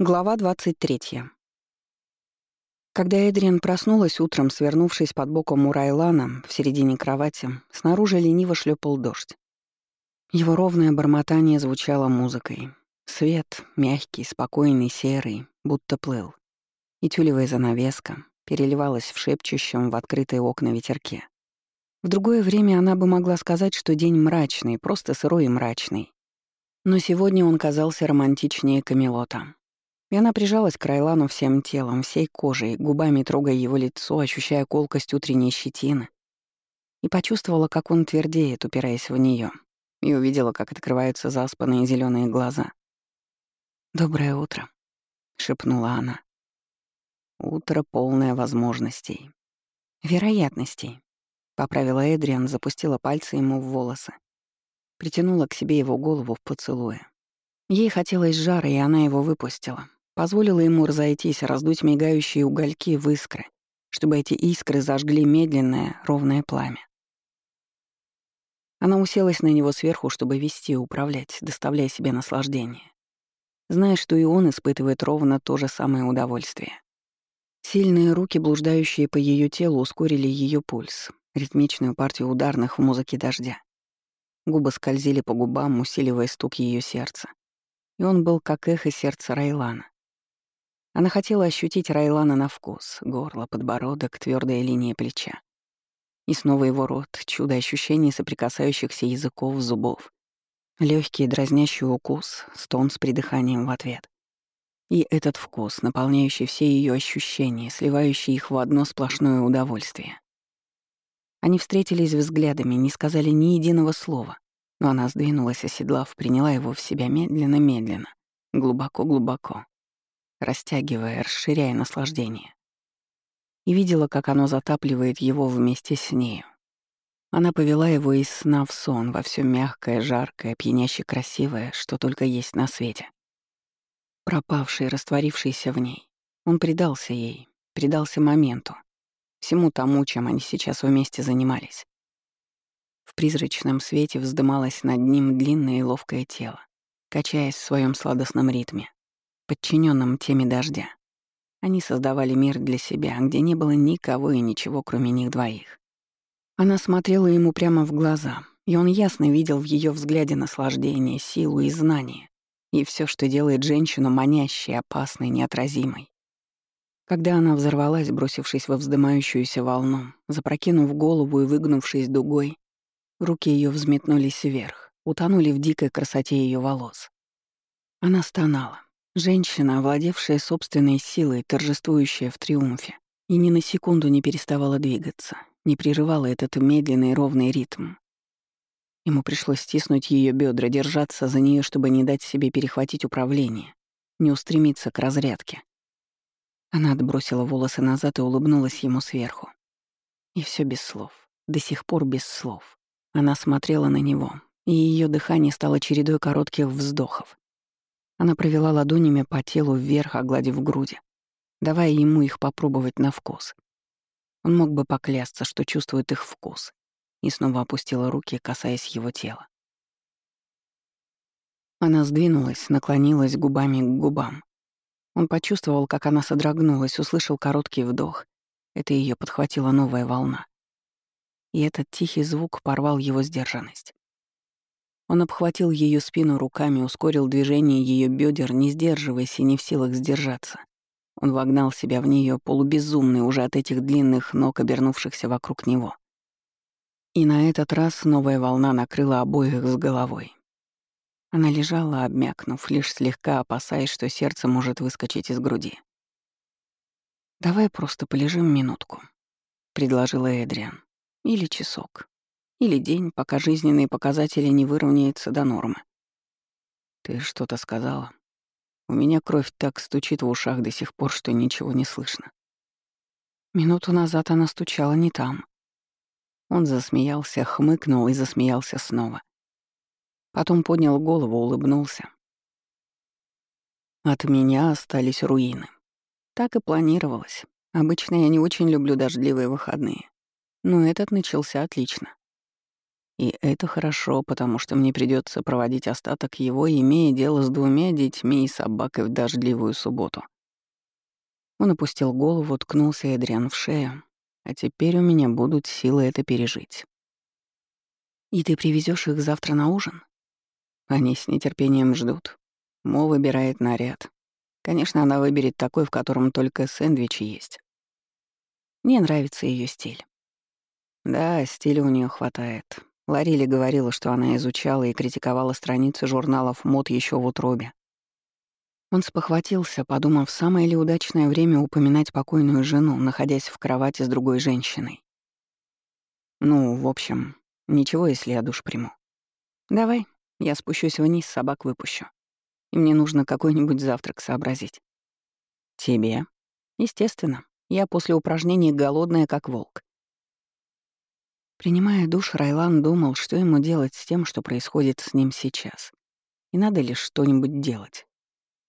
Глава 23. Когда Эдриан проснулась утром, свернувшись под боком у Райлана в середине кровати, снаружи лениво шлепал дождь. Его ровное бормотание звучало музыкой. Свет, мягкий, спокойный, серый, будто плыл. И тюлевая занавеска переливалась в шепчущем в открытые окна ветерке. В другое время она бы могла сказать, что день мрачный, просто сырой и мрачный. Но сегодня он казался романтичнее Камелота. И она прижалась к Райлану всем телом, всей кожей, губами трогая его лицо, ощущая колкость утренней щетины. И почувствовала, как он твердеет, упираясь в нее, и увидела, как открываются заспанные зеленые глаза. «Доброе утро», — шепнула она. «Утро полное возможностей. Вероятностей», — поправила Эдриан, запустила пальцы ему в волосы. Притянула к себе его голову в поцелуе. Ей хотелось жара, и она его выпустила. Позволила ему разойтись, раздуть мигающие угольки в искры, чтобы эти искры зажгли медленное, ровное пламя. Она уселась на него сверху, чтобы вести и управлять, доставляя себе наслаждение. Зная, что и он испытывает ровно то же самое удовольствие. Сильные руки, блуждающие по ее телу, ускорили ее пульс, ритмичную партию ударных в музыке дождя. Губы скользили по губам, усиливая стук ее сердца. И он был как эхо сердца Райлана. Она хотела ощутить Райлана на вкус, горло, подбородок, твердая линия плеча. И снова его рот, чудо ощущений соприкасающихся языков, зубов. Легкий дразнящий укус, стон с придыханием в ответ. И этот вкус, наполняющий все ее ощущения, сливающий их в одно сплошное удовольствие. Они встретились взглядами, не сказали ни единого слова, но она сдвинулась, оседлав, приняла его в себя медленно-медленно, глубоко-глубоко растягивая, расширяя наслаждение. И видела, как оно затапливает его вместе с нею. Она повела его из сна в сон во все мягкое, жаркое, пьяняще красивое, что только есть на свете. Пропавший, растворившийся в ней, он предался ей, предался моменту, всему тому, чем они сейчас вместе занимались. В призрачном свете вздымалось над ним длинное и ловкое тело, качаясь в своем сладостном ритме подчиненным теме дождя. Они создавали мир для себя, где не было никого и ничего, кроме них двоих. Она смотрела ему прямо в глаза, и он ясно видел в ее взгляде наслаждение, силу и знание, и все, что делает женщину манящей, опасной, неотразимой. Когда она взорвалась, бросившись во вздымающуюся волну, запрокинув голову и выгнувшись дугой, руки ее взметнулись вверх, утонули в дикой красоте ее волос. Она стонала, Женщина, овладевшая собственной силой, торжествующая в триумфе, и ни на секунду не переставала двигаться, не прерывала этот медленный ровный ритм. Ему пришлось стиснуть ее бедра, держаться за нее, чтобы не дать себе перехватить управление, не устремиться к разрядке. Она отбросила волосы назад и улыбнулась ему сверху. И все без слов, до сих пор без слов. Она смотрела на него, и ее дыхание стало чередой коротких вздохов. Она провела ладонями по телу вверх, огладив груди, давая ему их попробовать на вкус. Он мог бы поклясться, что чувствует их вкус, и снова опустила руки, касаясь его тела. Она сдвинулась, наклонилась губами к губам. Он почувствовал, как она содрогнулась, услышал короткий вдох. Это ее подхватила новая волна. И этот тихий звук порвал его сдержанность. Он обхватил ее спину руками, ускорил движение ее бедер, не сдерживаясь и не в силах сдержаться. Он вогнал себя в нее полубезумный уже от этих длинных ног, обернувшихся вокруг него. И на этот раз новая волна накрыла обоих с головой. Она лежала, обмякнув, лишь слегка опасаясь, что сердце может выскочить из груди. «Давай просто полежим минутку», — предложила Эдриан. «Или часок. Или день, пока жизненные показатели не выровняются до нормы. Ты что-то сказала? У меня кровь так стучит в ушах до сих пор, что ничего не слышно. Минуту назад она стучала не там. Он засмеялся, хмыкнул и засмеялся снова. Потом поднял голову, улыбнулся. От меня остались руины. Так и планировалось. Обычно я не очень люблю дождливые выходные. Но этот начался отлично. И это хорошо, потому что мне придется проводить остаток его, имея дело с двумя детьми и собакой в дождливую субботу. Он опустил голову, ткнулся Эдриан в шею. А теперь у меня будут силы это пережить. «И ты привезешь их завтра на ужин?» Они с нетерпением ждут. Мо выбирает наряд. Конечно, она выберет такой, в котором только сэндвичи есть. Мне нравится ее стиль. Да, стиля у нее хватает. Ларили говорила, что она изучала и критиковала страницы журналов мод еще в утробе. Он спохватился, подумав, самое ли удачное время упоминать покойную жену, находясь в кровати с другой женщиной. Ну, в общем, ничего, если я душ приму. Давай, я спущусь вниз, собак выпущу. И мне нужно какой-нибудь завтрак сообразить. Тебе? Естественно. Я после упражнений голодная, как волк. Принимая душ, Райлан думал, что ему делать с тем, что происходит с ним сейчас. И надо ли что-нибудь делать.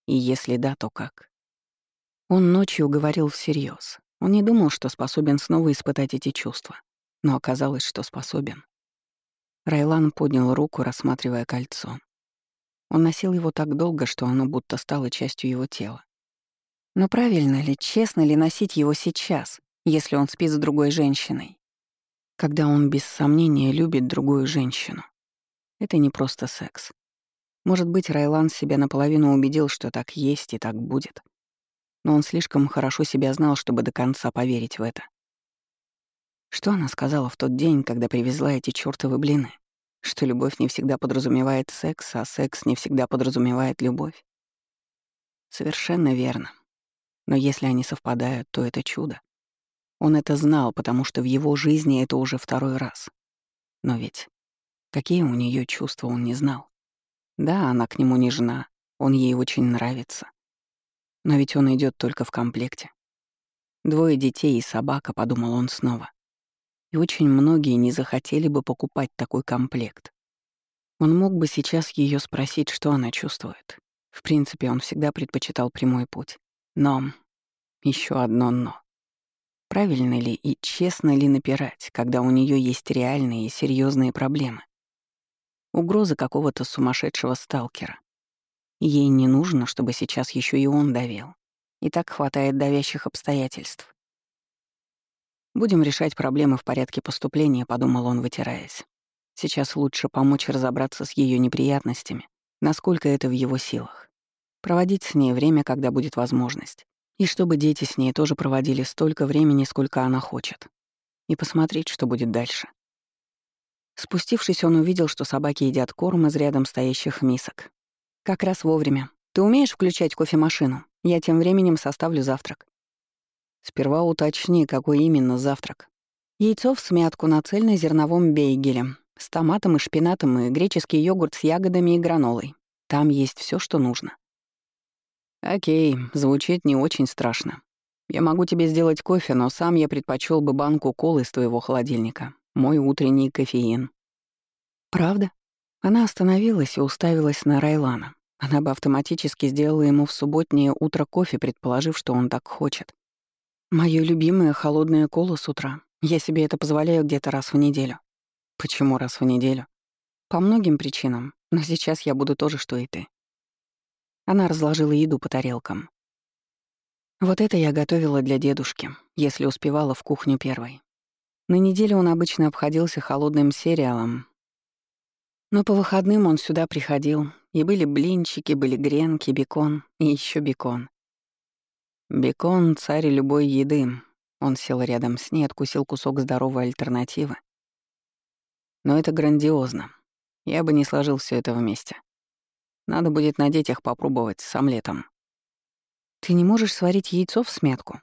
И если да, то как? Он ночью говорил всерьез. Он не думал, что способен снова испытать эти чувства. Но оказалось, что способен. Райлан поднял руку, рассматривая кольцо. Он носил его так долго, что оно будто стало частью его тела. Но правильно ли, честно ли носить его сейчас, если он спит с другой женщиной? Когда он без сомнения любит другую женщину. Это не просто секс. Может быть, Райлан себя наполовину убедил, что так есть и так будет. Но он слишком хорошо себя знал, чтобы до конца поверить в это. Что она сказала в тот день, когда привезла эти чёртовы блины? Что любовь не всегда подразумевает секс, а секс не всегда подразумевает любовь? Совершенно верно. Но если они совпадают, то это чудо. Он это знал, потому что в его жизни это уже второй раз. Но ведь какие у нее чувства он не знал. Да, она к нему не жена, он ей очень нравится. Но ведь он идет только в комплекте. Двое детей и собака, подумал он снова. И очень многие не захотели бы покупать такой комплект. Он мог бы сейчас ее спросить, что она чувствует. В принципе, он всегда предпочитал прямой путь. Но еще одно «но». Правильно ли и честно ли напирать, когда у нее есть реальные и серьезные проблемы? Угроза какого-то сумасшедшего сталкера. Ей не нужно, чтобы сейчас еще и он давил. И так хватает давящих обстоятельств. «Будем решать проблемы в порядке поступления», — подумал он, вытираясь. «Сейчас лучше помочь разобраться с ее неприятностями, насколько это в его силах. Проводить с ней время, когда будет возможность. И чтобы дети с ней тоже проводили столько времени, сколько она хочет. И посмотреть, что будет дальше. Спустившись, он увидел, что собаки едят корм из рядом стоящих мисок. «Как раз вовремя. Ты умеешь включать кофемашину? Я тем временем составлю завтрак». «Сперва уточни, какой именно завтрак». Яйцо в смятку на цельнозерновом бейгеле, с томатом и шпинатом и греческий йогурт с ягодами и гранолой. Там есть все, что нужно. Окей, звучит не очень страшно. Я могу тебе сделать кофе, но сам я предпочел бы банку колы из твоего холодильника. Мой утренний кофеин. Правда? Она остановилась и уставилась на Райлана. Она бы автоматически сделала ему в субботнее утро кофе, предположив, что он так хочет. Моё любимое холодное коло с утра. Я себе это позволяю где-то раз в неделю. Почему раз в неделю? По многим причинам, но сейчас я буду то же, что и ты. Она разложила еду по тарелкам. Вот это я готовила для дедушки, если успевала в кухню первой. На неделе он обычно обходился холодным сериалом. Но по выходным он сюда приходил, и были блинчики, были гренки, бекон и еще бекон. Бекон — царь любой еды. Он сел рядом с ней, откусил кусок здоровой альтернативы. Но это грандиозно. Я бы не сложил все это вместе. Надо будет на детях попробовать с омлетом. Ты не можешь сварить яйцо в смятку?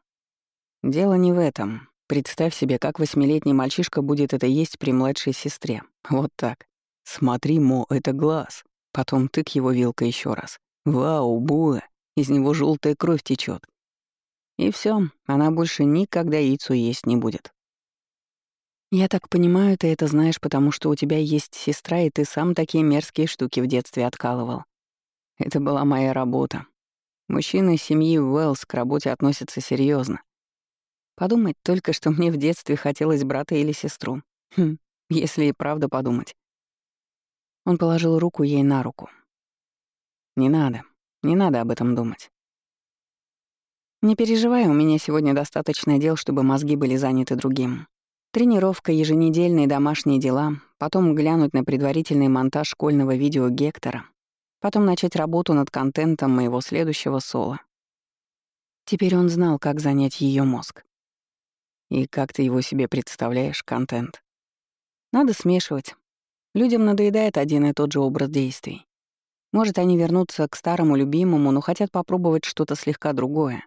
Дело не в этом. Представь себе, как восьмилетний мальчишка будет это есть при младшей сестре. Вот так. Смотри, Мо, это глаз. Потом тык его вилкой еще раз. Вау, буэ, из него желтая кровь течет. И все, она больше никогда яйцо есть не будет. Я так понимаю, ты это знаешь, потому что у тебя есть сестра, и ты сам такие мерзкие штуки в детстве откалывал. Это была моя работа. Мужчины семьи Уэллс к работе относятся серьезно. Подумать только, что мне в детстве хотелось брата или сестру. Хм, если и правда подумать. Он положил руку ей на руку. «Не надо, не надо об этом думать. Не переживай, у меня сегодня достаточно дел, чтобы мозги были заняты другим. Тренировка, еженедельные домашние дела, потом глянуть на предварительный монтаж школьного видео Гектора, потом начать работу над контентом моего следующего соло. Теперь он знал, как занять ее мозг. И как ты его себе представляешь, контент? Надо смешивать. Людям надоедает один и тот же образ действий. Может, они вернутся к старому любимому, но хотят попробовать что-то слегка другое.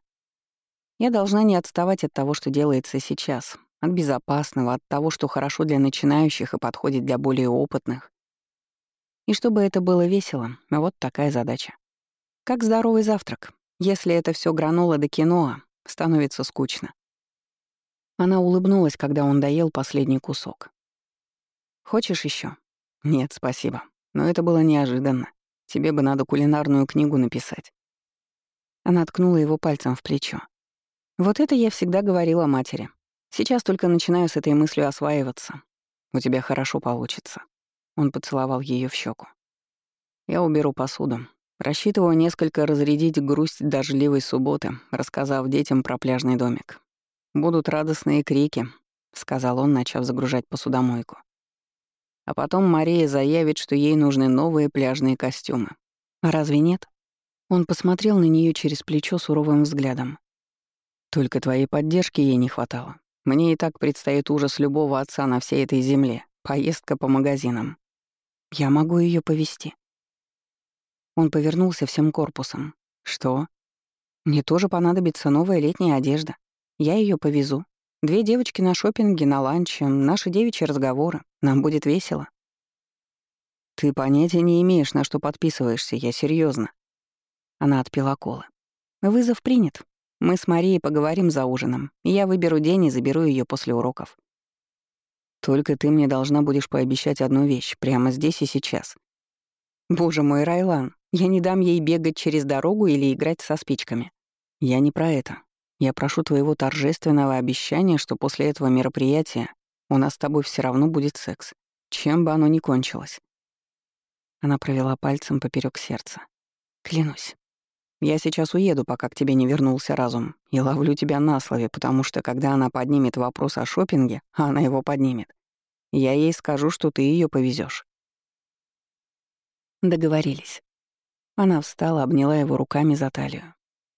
Я должна не отставать от того, что делается сейчас, от безопасного, от того, что хорошо для начинающих и подходит для более опытных. И чтобы это было весело, вот такая задача. Как здоровый завтрак. Если это все гранула до киноа, становится скучно. Она улыбнулась, когда он доел последний кусок. «Хочешь еще? «Нет, спасибо. Но это было неожиданно. Тебе бы надо кулинарную книгу написать». Она ткнула его пальцем в плечо. Вот это я всегда говорила матери. Сейчас только начинаю с этой мыслью осваиваться. У тебя хорошо получится. Он поцеловал ее в щеку. Я уберу посуду. Рассчитываю несколько разрядить грусть дождливой субботы, рассказав детям про пляжный домик. Будут радостные крики, сказал он, начав загружать посудомойку. А потом Мария заявит, что ей нужны новые пляжные костюмы. А разве нет? Он посмотрел на нее через плечо суровым взглядом. Только твоей поддержки ей не хватало. Мне и так предстоит ужас любого отца на всей этой земле. Поездка по магазинам. Я могу ее повести. Он повернулся всем корпусом. Что? Мне тоже понадобится новая летняя одежда. Я ее повезу. Две девочки на шопинге, на ланче, наши девичьи разговоры. Нам будет весело. Ты понятия не имеешь, на что подписываешься, я серьезно. Она отпила колы. Вызов принят. Мы с Марией поговорим за ужином, я выберу день и заберу ее после уроков. Только ты мне должна будешь пообещать одну вещь, прямо здесь и сейчас. Боже мой, Райлан, я не дам ей бегать через дорогу или играть со спичками. Я не про это. Я прошу твоего торжественного обещания, что после этого мероприятия у нас с тобой все равно будет секс, чем бы оно ни кончилось. Она провела пальцем поперек сердца. Клянусь. Я сейчас уеду, пока к тебе не вернулся разум, и ловлю тебя на слове, потому что когда она поднимет вопрос о шопинге, а она его поднимет, я ей скажу, что ты ее повезешь. Договорились. Она встала, обняла его руками за талию.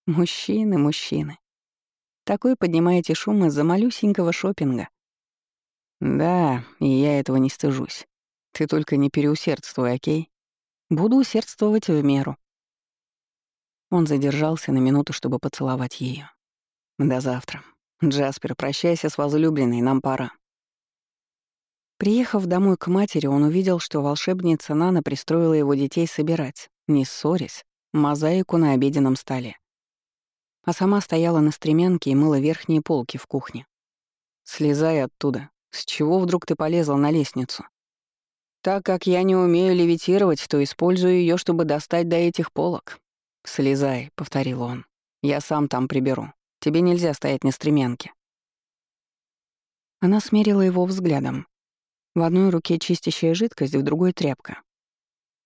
Мужчины, мужчины. Такой поднимаете шум из-за малюсенького шопинга. Да, и я этого не стыжусь. Ты только не переусердствуй, окей? Буду усердствовать в меру. Он задержался на минуту, чтобы поцеловать ее. «До завтра. Джаспер, прощайся с возлюбленной, нам пора». Приехав домой к матери, он увидел, что волшебница Нана пристроила его детей собирать, не ссорясь, мозаику на обеденном столе. А сама стояла на стремянке и мыла верхние полки в кухне. «Слезай оттуда. С чего вдруг ты полезла на лестницу?» «Так как я не умею левитировать, то использую ее, чтобы достать до этих полок. «Слезай», — повторил он. «Я сам там приберу. Тебе нельзя стоять на стремянке». Она смерила его взглядом. В одной руке чистящая жидкость, в другой — тряпка.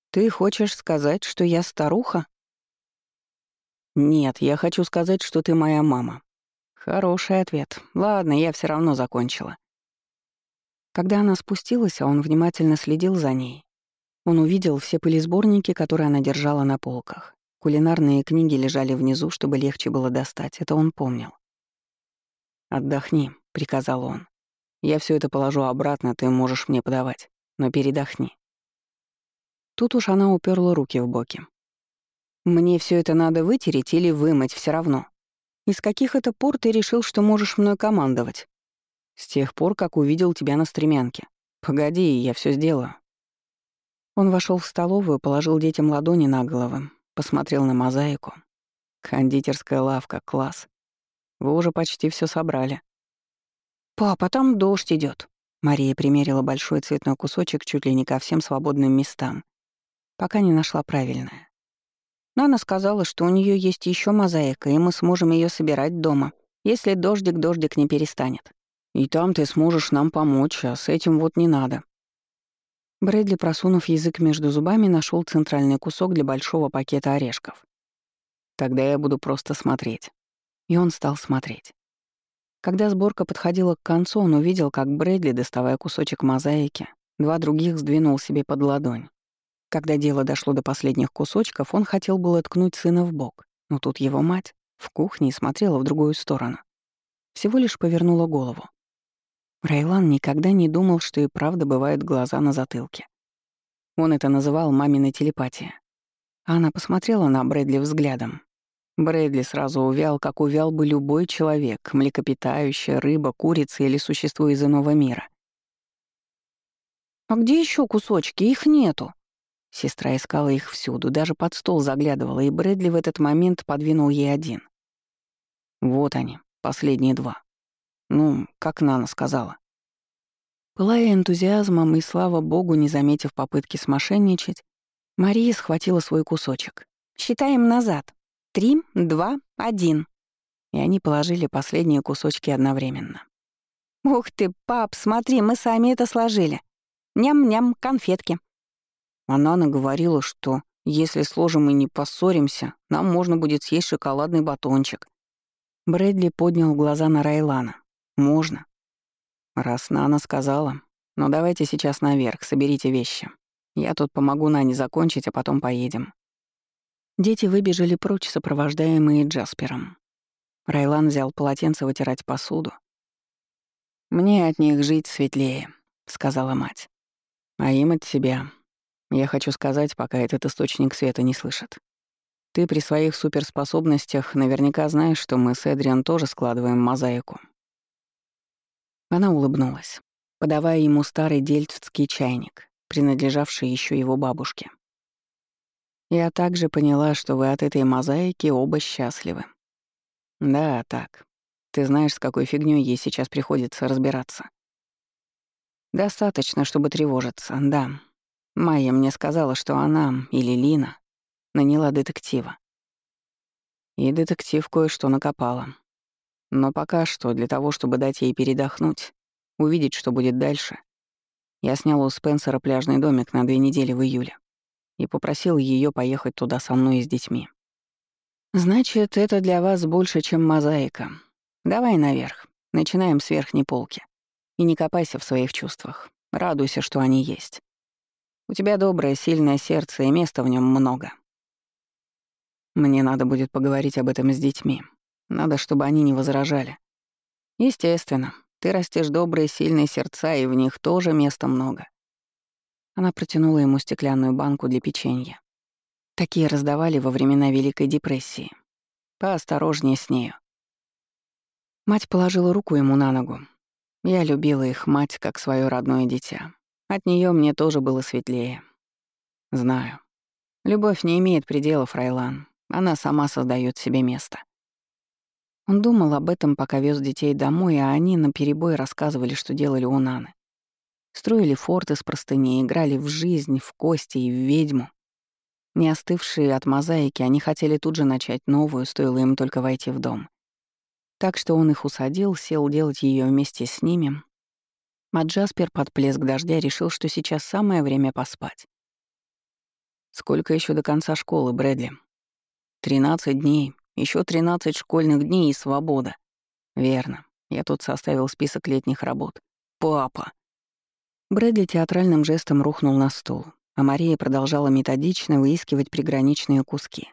«Ты хочешь сказать, что я старуха?» «Нет, я хочу сказать, что ты моя мама». Хороший ответ. Ладно, я все равно закончила. Когда она спустилась, а он внимательно следил за ней, он увидел все пылесборники, которые она держала на полках. Кулинарные книги лежали внизу, чтобы легче было достать, это он помнил. «Отдохни», — приказал он. «Я все это положу обратно, ты можешь мне подавать, но передохни». Тут уж она уперла руки в боки. «Мне все это надо вытереть или вымыть все равно. Из каких это пор ты решил, что можешь мной командовать?» «С тех пор, как увидел тебя на стремянке. Погоди, я все сделаю». Он вошел в столовую, положил детям ладони на головы, Посмотрел на мозаику. Кондитерская лавка, класс. Вы уже почти все собрали. «Папа, там дождь идет. Мария примерила большой цветной кусочек чуть ли не ко всем свободным местам, пока не нашла правильное. Но она сказала, что у нее есть еще мозаика, и мы сможем ее собирать дома, если дождик-дождик не перестанет. И там ты сможешь нам помочь, а с этим вот не надо. Брэдли, просунув язык между зубами, нашел центральный кусок для большого пакета орешков. «Тогда я буду просто смотреть». И он стал смотреть. Когда сборка подходила к концу, он увидел, как Брэдли, доставая кусочек мозаики, два других сдвинул себе под ладонь. Когда дело дошло до последних кусочков, он хотел было ткнуть сына в бок, но тут его мать в кухне смотрела в другую сторону. Всего лишь повернула голову. Райлан никогда не думал, что и правда бывают глаза на затылке. Он это называл маминой телепатия. Она посмотрела на Брэдли взглядом. Брэдли сразу увял, как увял бы любой человек, млекопитающая, рыба, курица или существо из иного мира. «А где еще кусочки? Их нету». Сестра искала их всюду, даже под стол заглядывала, и Брэдли в этот момент подвинул ей один. Вот они, последние два. Ну, как Нана сказала. Пылая энтузиазмом и, слава богу, не заметив попытки смошенничать, Мария схватила свой кусочек. «Считаем назад. Три, два, один». И они положили последние кусочки одновременно. «Ух ты, пап, смотри, мы сами это сложили. Ням-ням, конфетки». А Нана говорила, что если сложим и не поссоримся, нам можно будет съесть шоколадный батончик. Брэдли поднял глаза на Райлана. Можно. Раз Нана сказала. Но давайте сейчас наверх, соберите вещи. Я тут помогу Нане закончить, а потом поедем. Дети выбежали прочь, сопровождаемые Джаспером. Райлан взял полотенце вытирать посуду. «Мне от них жить светлее», — сказала мать. «А им от себя. Я хочу сказать, пока этот источник света не слышит. Ты при своих суперспособностях наверняка знаешь, что мы с Эдриан тоже складываем мозаику. Она улыбнулась, подавая ему старый дельфтский чайник, принадлежавший еще его бабушке. Я также поняла, что вы от этой мозаики оба счастливы. Да, так. Ты знаешь, с какой фигней ей сейчас приходится разбираться. Достаточно, чтобы тревожиться, да. Майя мне сказала, что она, или Лина, наняла детектива. И детектив кое-что накопала. Но пока что, для того, чтобы дать ей передохнуть, увидеть, что будет дальше, я снял у Спенсера пляжный домик на две недели в июле и попросил ее поехать туда со мной и с детьми. «Значит, это для вас больше, чем мозаика. Давай наверх. Начинаем с верхней полки. И не копайся в своих чувствах. Радуйся, что они есть. У тебя доброе, сильное сердце, и места в нем много. Мне надо будет поговорить об этом с детьми, надо, чтобы они не возражали. Естественно, ты растешь добрые, сильные сердца, и в них тоже места много. Она протянула ему стеклянную банку для печенья. Такие раздавали во времена Великой депрессии. Поосторожнее с нею. Мать положила руку ему на ногу. Я любила их мать как свое родное дитя. От нее мне тоже было светлее. Знаю. Любовь не имеет пределов, Райлан. Она сама создает себе место. Он думал об этом, пока вез детей домой, а они наперебой рассказывали, что делали у Наны. Строили форт из простыней, играли в жизнь, в кости и в ведьму. Не остывшие от мозаики, они хотели тут же начать новую, стоило им только войти в дом. Так что он их усадил, сел делать ее вместе с ними. А Джаспер под плеск дождя решил, что сейчас самое время поспать. «Сколько еще до конца школы, Брэдли?» «Тринадцать дней», еще 13 школьных дней и свобода. Верно. Я тут составил список летних работ. Папа. Брэдли театральным жестом рухнул на стул, а Мария продолжала методично выискивать приграничные куски.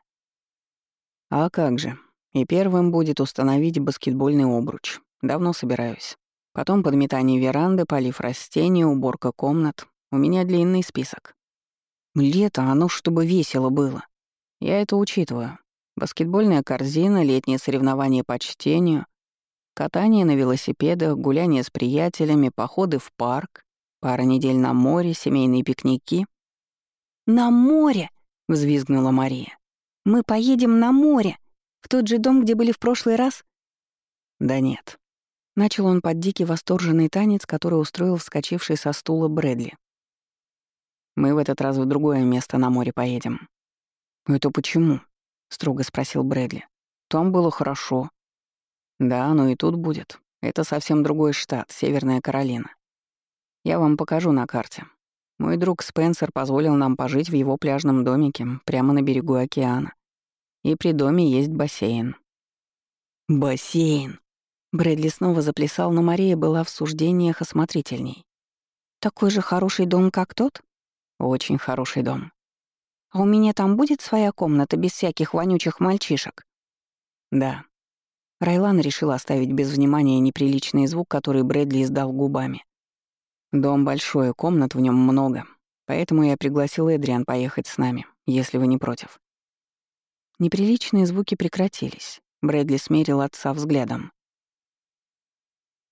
А как же? И первым будет установить баскетбольный обруч. Давно собираюсь. Потом подметание веранды, полив растения, уборка комнат. У меня длинный список. Лето, оно чтобы весело было. Я это учитываю. Баскетбольная корзина, летние соревнования по чтению, катание на велосипедах, гуляние с приятелями, походы в парк, пара недель на море, семейные пикники. «На море!» — взвизгнула Мария. «Мы поедем на море! В тот же дом, где были в прошлый раз?» «Да нет». Начал он под дикий восторженный танец, который устроил вскочивший со стула Брэдли. «Мы в этот раз в другое место на море поедем». «Это почему?» — строго спросил Брэдли. «Там было хорошо». «Да, но и тут будет. Это совсем другой штат, Северная Каролина. Я вам покажу на карте. Мой друг Спенсер позволил нам пожить в его пляжном домике прямо на берегу океана. И при доме есть бассейн. Бассейн. Брэдли снова заплясал, но Мария была в суждениях осмотрительней. «Такой же хороший дом, как тот?» «Очень хороший дом». «А у меня там будет своя комната без всяких вонючих мальчишек?» «Да». Райлан решил оставить без внимания неприличный звук, который Брэдли издал губами. «Дом большой, комнат в нем много, поэтому я пригласил Эдриан поехать с нами, если вы не против». Неприличные звуки прекратились. Брэдли смерил отца взглядом.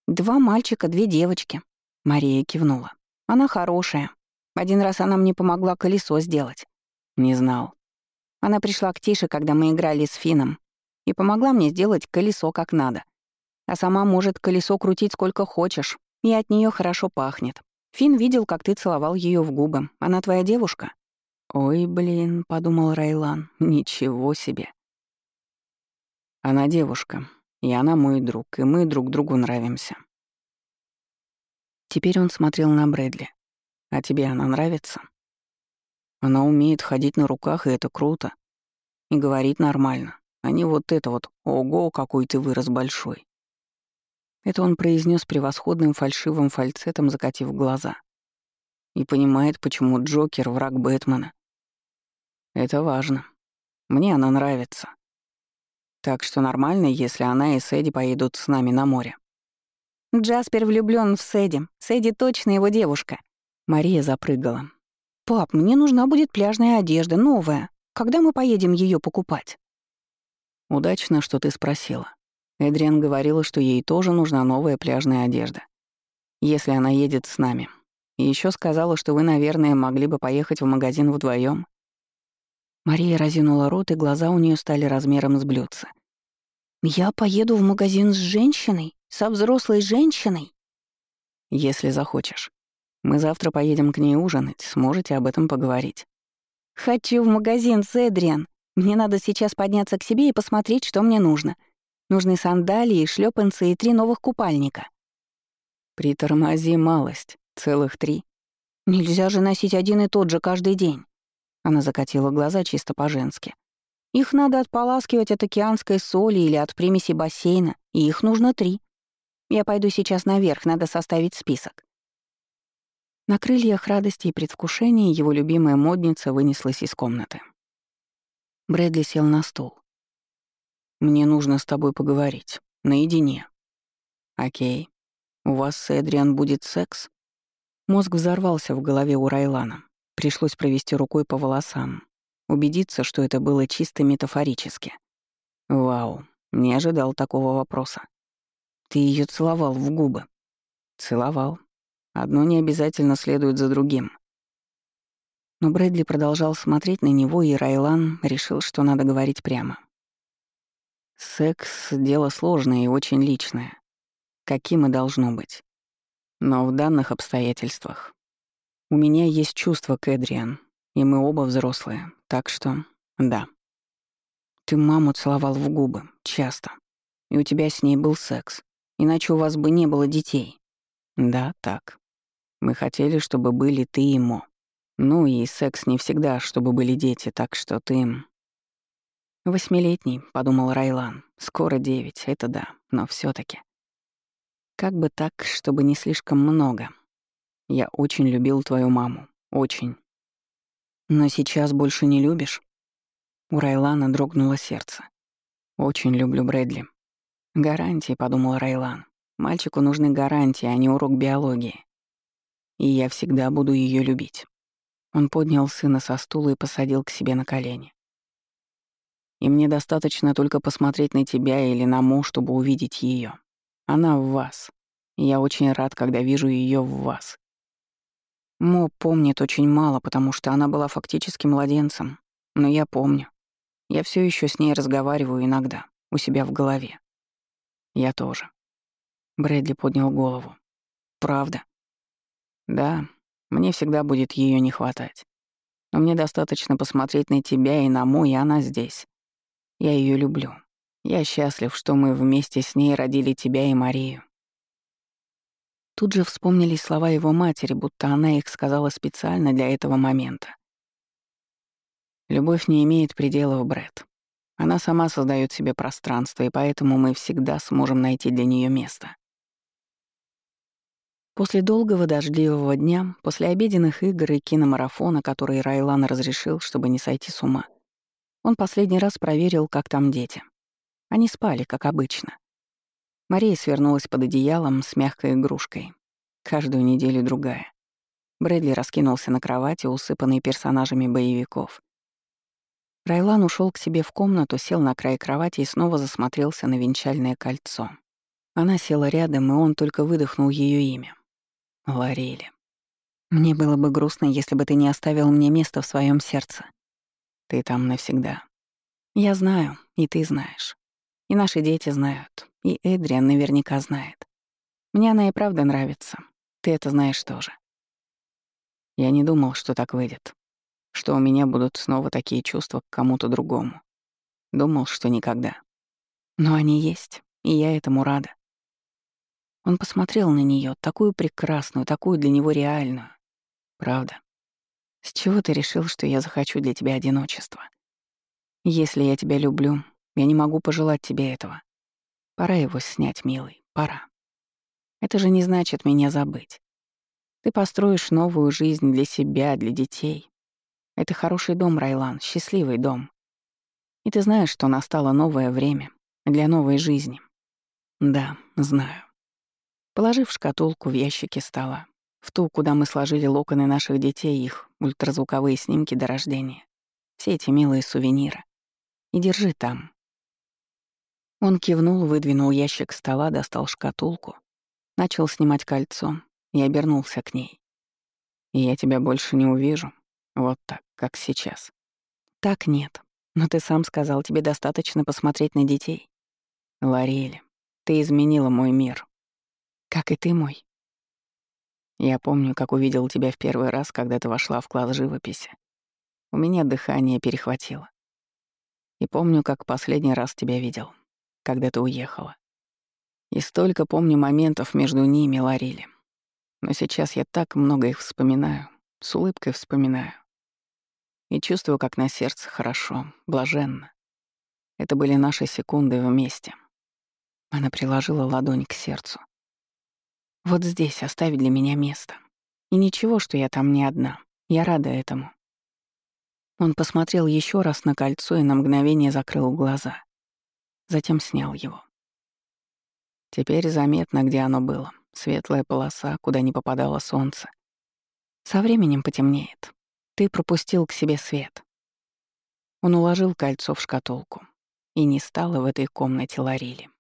«Два мальчика, две девочки», — Мария кивнула. «Она хорошая. Один раз она мне помогла колесо сделать». «Не знал». Она пришла к Тише, когда мы играли с Фином, и помогла мне сделать колесо как надо. А сама может колесо крутить сколько хочешь, и от нее хорошо пахнет. Фин видел, как ты целовал ее в губы. Она твоя девушка?» «Ой, блин», — подумал Райлан, — «ничего себе». «Она девушка, и она мой друг, и мы друг другу нравимся. Теперь он смотрел на Брэдли. «А тебе она нравится?» «Она умеет ходить на руках, и это круто. И говорит нормально, а не вот это вот «Ого, какой ты вырос большой». Это он произнес превосходным фальшивым фальцетом, закатив глаза. И понимает, почему Джокер — враг Бэтмена. Это важно. Мне она нравится. Так что нормально, если она и Сэдди поедут с нами на море. Джаспер влюблён в Сэдди. Сэдди точно его девушка. Мария запрыгала. «Пап, мне нужна будет пляжная одежда, новая. Когда мы поедем её покупать?» «Удачно, что ты спросила. Эдриан говорила, что ей тоже нужна новая пляжная одежда. Если она едет с нами. И ещё сказала, что вы, наверное, могли бы поехать в магазин вдвоём. Мария разинула рот, и глаза у неё стали размером с блюдца. «Я поеду в магазин с женщиной? Со взрослой женщиной?» «Если захочешь. Мы завтра поедем к ней ужинать, сможете об этом поговорить». «Хочу в магазин с Эдриан. Мне надо сейчас подняться к себе и посмотреть, что мне нужно. Нужны сандалии, шлепанцы и три новых купальника». «Притормози малость. Целых три. Нельзя же носить один и тот же каждый день». Она закатила глаза чисто по-женски. Их надо отполаскивать от океанской соли или от примеси бассейна, и их нужно три. Я пойду сейчас наверх, надо составить список. На крыльях радости и предвкушения его любимая модница вынеслась из комнаты. Брэдли сел на стул. «Мне нужно с тобой поговорить. Наедине». «Окей. У вас с Эдриан будет секс?» Мозг взорвался в голове у Райлана. Пришлось провести рукой по волосам, убедиться, что это было чисто метафорически. Вау, не ожидал такого вопроса. Ты ее целовал в губы. Целовал. Одно не обязательно следует за другим. Но Брэдли продолжал смотреть на него, и Райлан решил, что надо говорить прямо. Секс — дело сложное и очень личное. Каким и должно быть. Но в данных обстоятельствах у меня есть чувство к Эдриан, и мы оба взрослые, так что да. Ты маму целовал в губы, часто. И у тебя с ней был секс. Иначе у вас бы не было детей. Да, так. Мы хотели, чтобы были ты и Мо. Ну и секс не всегда, чтобы были дети, так что ты... Восьмилетний, подумал Райлан. Скоро девять, это да, но все таки Как бы так, чтобы не слишком много. Я очень любил твою маму. Очень. Но сейчас больше не любишь?» У Райлана дрогнуло сердце. «Очень люблю Брэдли». «Гарантии», — подумал Райлан. «Мальчику нужны гарантии, а не урок биологии. И я всегда буду ее любить». Он поднял сына со стула и посадил к себе на колени. «И мне достаточно только посмотреть на тебя или на Мо, чтобы увидеть ее. Она в вас. Я очень рад, когда вижу ее в вас. Мо помнит очень мало, потому что она была фактически младенцем. Но я помню. Я все еще с ней разговариваю иногда, у себя в голове. Я тоже. Брэдли поднял голову. Правда? Да, мне всегда будет ее не хватать. Но мне достаточно посмотреть на тебя и на Мо, и она здесь. Я ее люблю. Я счастлив, что мы вместе с ней родили тебя и Марию. Тут же вспомнились слова его матери, будто она их сказала специально для этого момента. Любовь не имеет пределов, Брэд. Она сама создает себе пространство, и поэтому мы всегда сможем найти для нее место. После долгого дождливого дня, после обеденных игр и киномарафона, который Райлан разрешил, чтобы не сойти с ума, он последний раз проверил, как там дети. Они спали, как обычно. Мария свернулась под одеялом с мягкой игрушкой. Каждую неделю другая. Брэдли раскинулся на кровати, усыпанной персонажами боевиков. Райлан ушел к себе в комнату, сел на край кровати и снова засмотрелся на венчальное кольцо. Она села рядом, и он только выдохнул ее имя. Ларели. Мне было бы грустно, если бы ты не оставил мне место в своем сердце. Ты там навсегда. Я знаю, и ты знаешь. И наши дети знают, и Эдриан наверняка знает. Мне она и правда нравится. Ты это знаешь тоже. Я не думал, что так выйдет. Что у меня будут снова такие чувства к кому-то другому. Думал, что никогда. Но они есть, и я этому рада. Он посмотрел на нее, такую прекрасную, такую для него реальную. Правда. С чего ты решил, что я захочу для тебя одиночества? Если я тебя люблю, я не могу пожелать тебе этого. Пора его снять, милый, пора. Это же не значит меня забыть. Ты построишь новую жизнь для себя, для детей. Это хороший дом, Райлан, счастливый дом. И ты знаешь, что настало новое время для новой жизни. Да, знаю. Положив шкатулку в ящике стола, в ту, куда мы сложили локоны наших детей, их ультразвуковые снимки до рождения, все эти милые сувениры. И держи там, он кивнул, выдвинул ящик стола, достал шкатулку, начал снимать кольцо и обернулся к ней. «И я тебя больше не увижу. Вот так, как сейчас». «Так нет. Но ты сам сказал, тебе достаточно посмотреть на детей». «Ларель, ты изменила мой мир». «Как и ты мой». Я помню, как увидел тебя в первый раз, когда ты вошла в класс живописи. У меня дыхание перехватило. И помню, как последний раз тебя видел когда ты уехала. И столько помню моментов между ними, Ларили. Но сейчас я так много их вспоминаю, с улыбкой вспоминаю. И чувствую, как на сердце хорошо, блаженно. Это были наши секунды вместе. Она приложила ладонь к сердцу. Вот здесь оставить для меня место. И ничего, что я там не одна. Я рада этому. Он посмотрел еще раз на кольцо и на мгновение закрыл глаза затем снял его. Теперь заметно, где оно было. Светлая полоса, куда не попадало солнце. Со временем потемнеет. Ты пропустил к себе свет. Он уложил кольцо в шкатулку. И не стало в этой комнате Ларили.